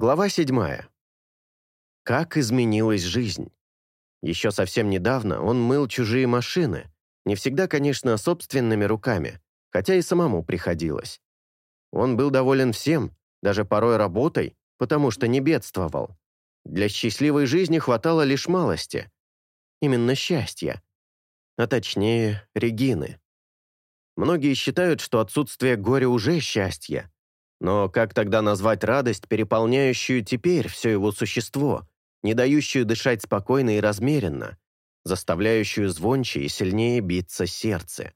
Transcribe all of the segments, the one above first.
Глава 7. Как изменилась жизнь. Еще совсем недавно он мыл чужие машины, не всегда, конечно, собственными руками, хотя и самому приходилось. Он был доволен всем, даже порой работой, потому что не бедствовал. Для счастливой жизни хватало лишь малости. Именно счастья. А точнее, Регины. Многие считают, что отсутствие горя уже счастье, но как тогда назвать радость, переполняющую теперь все его существо, не дающую дышать спокойно и размеренно, заставляющую звонче и сильнее биться сердце?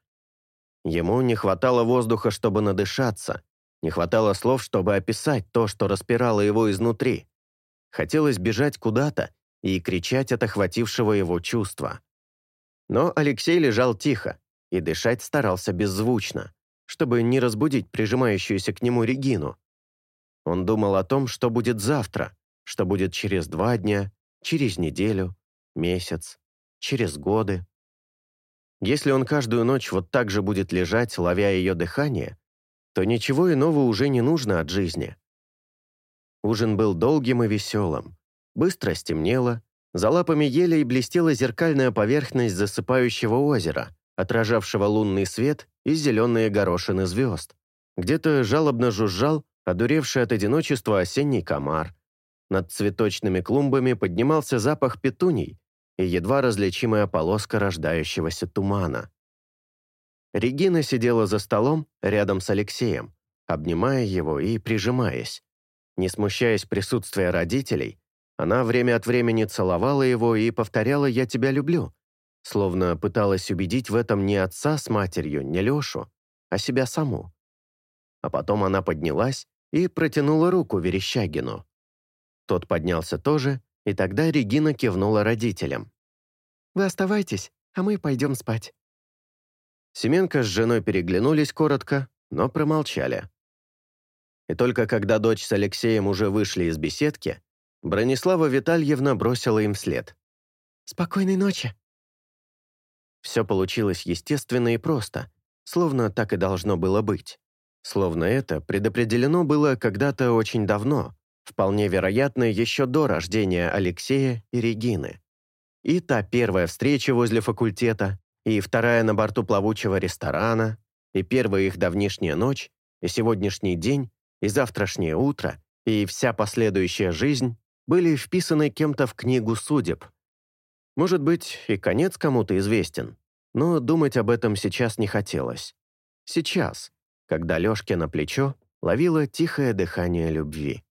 Ему не хватало воздуха, чтобы надышаться, не хватало слов, чтобы описать то, что распирало его изнутри. Хотелось бежать куда-то и кричать от охватившего его чувства. Но Алексей лежал тихо и дышать старался беззвучно чтобы не разбудить прижимающуюся к нему Регину. Он думал о том, что будет завтра, что будет через два дня, через неделю, месяц, через годы. Если он каждую ночь вот так же будет лежать, ловя ее дыхание, то ничего иного уже не нужно от жизни. Ужин был долгим и веселым. Быстро стемнело, за лапами елей блестела зеркальная поверхность засыпающего озера — отражавшего лунный свет и зеленые горошины звезд. Где-то жалобно жужжал, одуревший от одиночества осенний комар. Над цветочными клумбами поднимался запах петуний и едва различимая полоска рождающегося тумана. Регина сидела за столом рядом с Алексеем, обнимая его и прижимаясь. Не смущаясь присутствия родителей, она время от времени целовала его и повторяла «Я тебя люблю», Словно пыталась убедить в этом не отца с матерью, не Лешу, а себя саму. А потом она поднялась и протянула руку Верещагину. Тот поднялся тоже, и тогда Регина кивнула родителям. «Вы оставайтесь, а мы пойдем спать». Семенко с женой переглянулись коротко, но промолчали. И только когда дочь с Алексеем уже вышли из беседки, Бронислава Витальевна бросила им след. «Спокойной ночи!» Все получилось естественно и просто, словно так и должно было быть. Словно это предопределено было когда-то очень давно, вполне вероятно, еще до рождения Алексея и Регины. И та первая встреча возле факультета, и вторая на борту плавучего ресторана, и первая их давнишняя ночь, и сегодняшний день, и завтрашнее утро, и вся последующая жизнь были вписаны кем-то в книгу судеб. Может быть, и конец кому-то известен, но думать об этом сейчас не хотелось. Сейчас, когда Лёшке на плечо ловило тихое дыхание любви.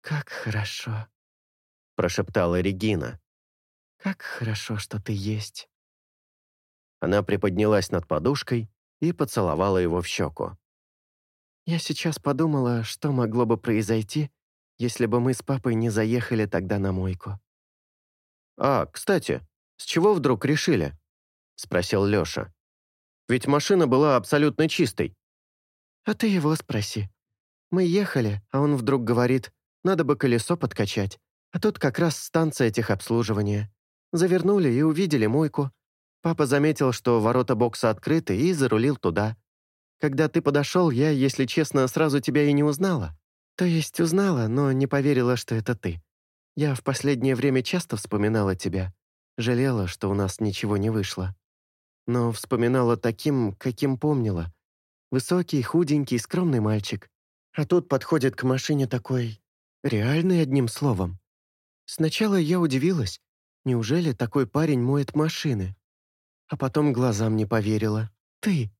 «Как хорошо», — прошептала Регина. «Как хорошо, что ты есть». Она приподнялась над подушкой и поцеловала его в щеку. «Я сейчас подумала, что могло бы произойти, если бы мы с папой не заехали тогда на мойку». «А, кстати, с чего вдруг решили?» — спросил Лёша, «Ведь машина была абсолютно чистой». «А ты его спроси. Мы ехали, а он вдруг говорит, надо бы колесо подкачать. А тут как раз станция техобслуживания. Завернули и увидели мойку. Папа заметил, что ворота бокса открыты, и зарулил туда. Когда ты подошел, я, если честно, сразу тебя и не узнала. То есть узнала, но не поверила, что это ты. Я в последнее время часто вспоминала тебя. Жалела, что у нас ничего не вышло но вспоминала таким, каким помнила. Высокий, худенький, скромный мальчик. А тут подходит к машине такой... Реальный, одним словом. Сначала я удивилась. Неужели такой парень моет машины? А потом глазам не поверила. Ты.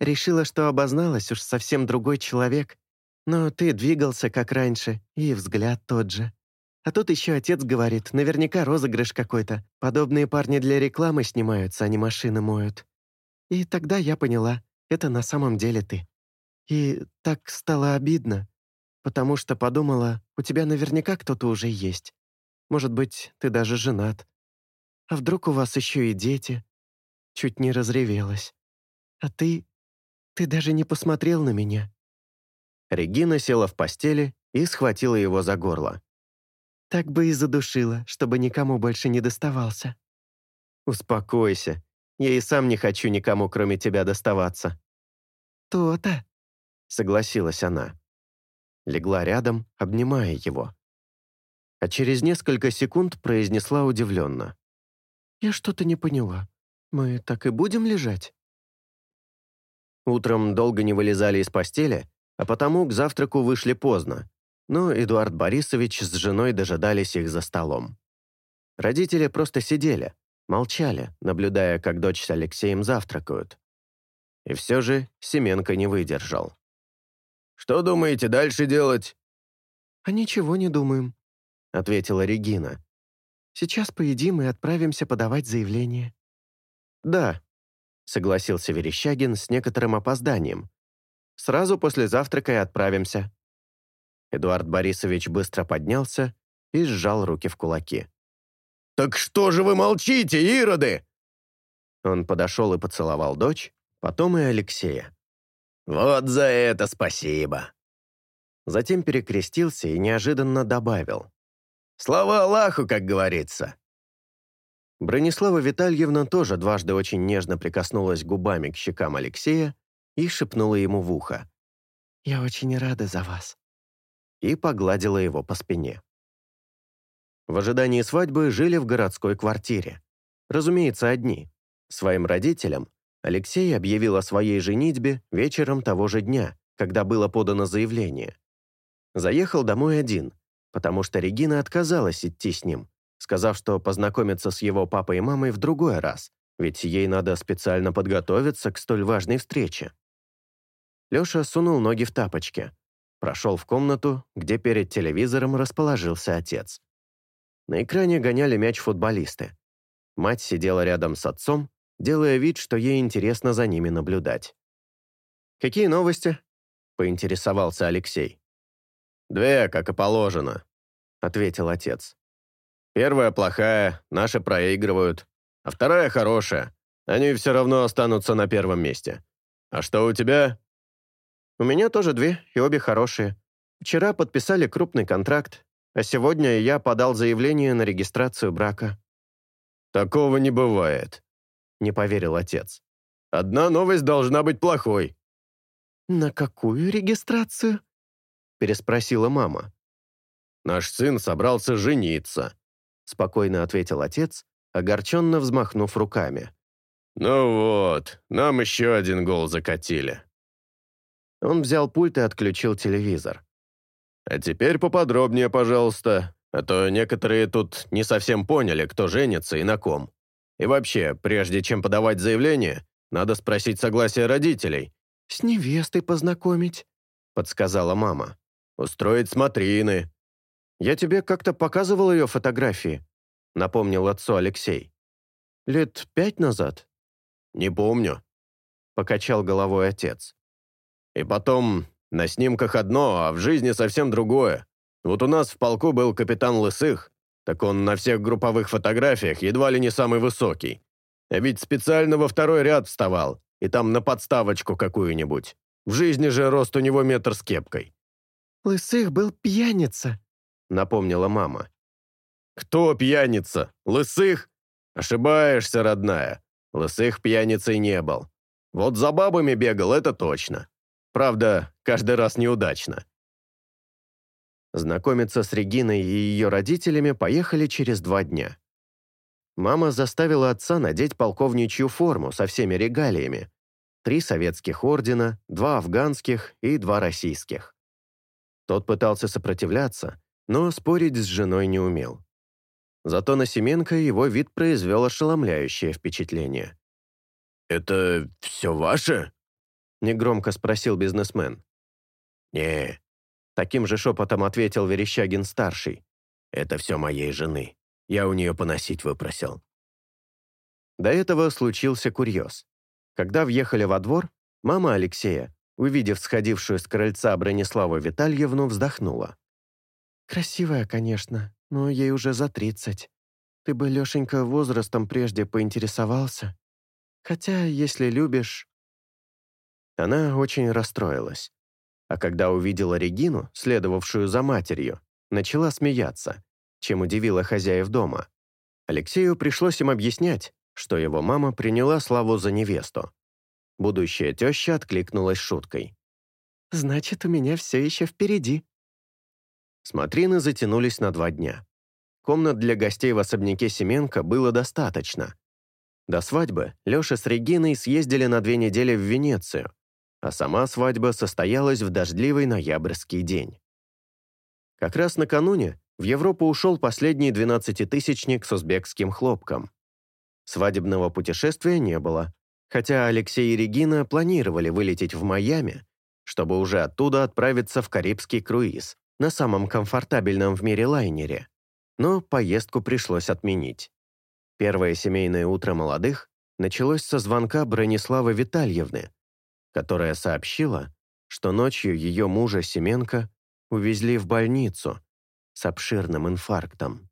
Решила, что обозналась уж совсем другой человек. Но ты двигался, как раньше, и взгляд тот же. А тут еще отец говорит, наверняка розыгрыш какой-то. Подобные парни для рекламы снимаются, а не машины моют. И тогда я поняла, это на самом деле ты. И так стало обидно, потому что подумала, у тебя наверняка кто-то уже есть. Может быть, ты даже женат. А вдруг у вас еще и дети? Чуть не разревелась. А ты... ты даже не посмотрел на меня. Регина села в постели и схватила его за горло. Так бы и задушила, чтобы никому больше не доставался. Успокойся. Я и сам не хочу никому, кроме тебя, доставаться. То-то. Согласилась она. Легла рядом, обнимая его. А через несколько секунд произнесла удивленно. «Я что-то не поняла. Мы так и будем лежать?» Утром долго не вылезали из постели, а потому к завтраку вышли поздно, но Эдуард Борисович с женой дожидались их за столом. Родители просто сидели, молчали, наблюдая, как дочь с Алексеем завтракают. И все же Семенко не выдержал. «Что думаете дальше делать?» «А ничего не думаем», — ответила Регина. «Сейчас поедим и отправимся подавать заявление». «Да», — согласился Верещагин с некоторым опозданием. «Сразу после завтрака и отправимся». Эдуард Борисович быстро поднялся и сжал руки в кулаки. «Так что же вы молчите, ироды?» Он подошел и поцеловал дочь, потом и Алексея. «Вот за это спасибо!» Затем перекрестился и неожиданно добавил. «Слава Аллаху, как говорится!» Бронислава Витальевна тоже дважды очень нежно прикоснулась губами к щекам Алексея и шепнула ему в ухо. «Я очень рада за вас» и погладила его по спине. В ожидании свадьбы жили в городской квартире. Разумеется, одни. Своим родителям Алексей объявил о своей женитьбе вечером того же дня, когда было подано заявление. Заехал домой один, потому что Регина отказалась идти с ним, сказав, что познакомится с его папой и мамой в другой раз, ведь ей надо специально подготовиться к столь важной встрече. Лёша сунул ноги в тапочки, Прошел в комнату, где перед телевизором расположился отец. На экране гоняли мяч футболисты. Мать сидела рядом с отцом, делая вид, что ей интересно за ними наблюдать. «Какие новости?» — поинтересовался Алексей. «Две, как и положено», — ответил отец. «Первая плохая, наши проигрывают, а вторая хорошая. Они все равно останутся на первом месте. А что у тебя?» У меня тоже две, и обе хорошие. Вчера подписали крупный контракт, а сегодня я подал заявление на регистрацию брака». «Такого не бывает», — не поверил отец. «Одна новость должна быть плохой». «На какую регистрацию?» — переспросила мама. «Наш сын собрался жениться», — спокойно ответил отец, огорченно взмахнув руками. «Ну вот, нам еще один гол закатили». Он взял пульт и отключил телевизор. «А теперь поподробнее, пожалуйста, а то некоторые тут не совсем поняли, кто женится и на ком. И вообще, прежде чем подавать заявление, надо спросить согласие родителей». «С невестой познакомить», — подсказала мама. «Устроить смотрины». «Я тебе как-то показывал ее фотографии», — напомнил отцу Алексей. «Лет пять назад?» «Не помню», — покачал головой отец. И потом, на снимках одно, а в жизни совсем другое. Вот у нас в полку был капитан Лысых, так он на всех групповых фотографиях едва ли не самый высокий. А ведь специально во второй ряд вставал, и там на подставочку какую-нибудь. В жизни же рост у него метр с кепкой. «Лысых был пьяница», — напомнила мама. «Кто пьяница? Лысых? Ошибаешься, родная. Лысых пьяницей не был. Вот за бабами бегал, это точно. Правда, каждый раз неудачно. Знакомиться с Региной и ее родителями поехали через два дня. Мама заставила отца надеть полковничью форму со всеми регалиями. Три советских ордена, два афганских и два российских. Тот пытался сопротивляться, но спорить с женой не умел. Зато на Семенко его вид произвел ошеломляющее впечатление. «Это все ваше?» — негромко спросил бизнесмен. не таким же шепотом ответил Верещагин-старший. «Это все моей жены. Я у нее поносить выпросил». До этого случился курьез. Когда въехали во двор, мама Алексея, увидев сходившую с крыльца Брониславу Витальевну, вздохнула. «Красивая, конечно, но ей уже за тридцать. Ты бы, Лешенька, возрастом прежде поинтересовался. Хотя, если любишь, она очень расстроилась. А когда увидела Регину, следовавшую за матерью, начала смеяться, чем удивила хозяев дома. Алексею пришлось им объяснять, что его мама приняла славу за невесту. Будущая теща откликнулась шуткой. «Значит, у меня все еще впереди». Смотрины затянулись на два дня. Комнат для гостей в особняке Семенко было достаточно. До свадьбы Лёша с Региной съездили на две недели в Венецию, а сама свадьба состоялась в дождливый ноябрьский день. Как раз накануне в Европу ушел последний двенадцатитысячник с узбекским хлопком. Свадебного путешествия не было, хотя Алексей и Регина планировали вылететь в Майами, чтобы уже оттуда отправиться в карибский круиз на самом комфортабельном в мире лайнере. Но поездку пришлось отменить. Первое семейное утро молодых началось со звонка Брониславы Витальевны, которая сообщила, что ночью ее мужа Семенко увезли в больницу с обширным инфарктом.